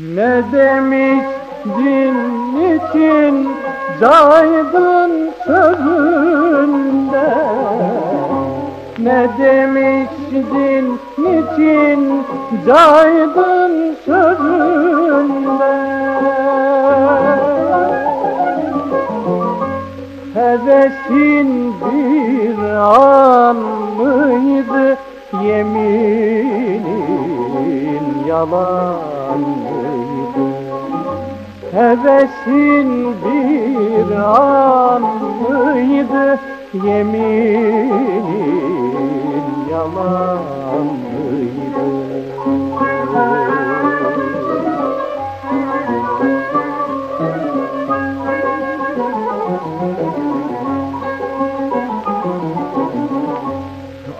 Ne demiş din için caydın sözünde? Ne demiş din için caydın sözünde? Hevesin bir an mıydı Yeminin yalan mıydı? Hevesin bir an mıydı? Yeminin yalan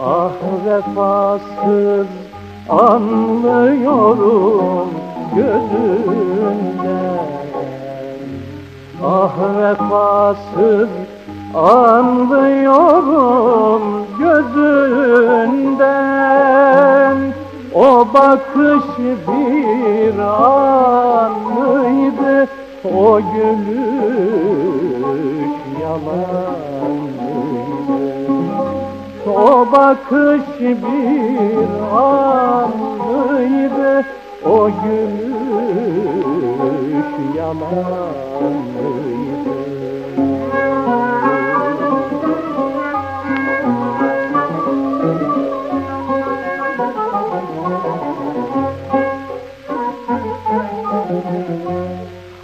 Ah vefasız anlıyorum gözünden Ah vefasız anlıyorum gözünden. O bakış bir an mıydı o gülüş yalan o bakış bir anlıydı O gülüş yalanlıydı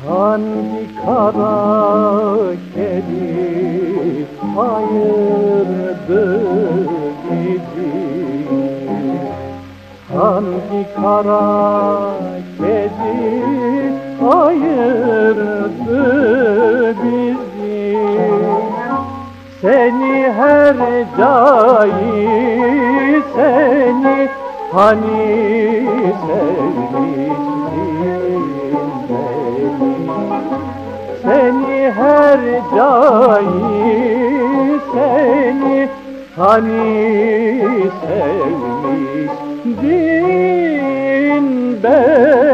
Hangi kara kedi ayırdı Hangi kara kedi ayırdı bizi. Seni her dahi seni hani sevmiştin beni. Seni her dahi seni hani sevmiştin beni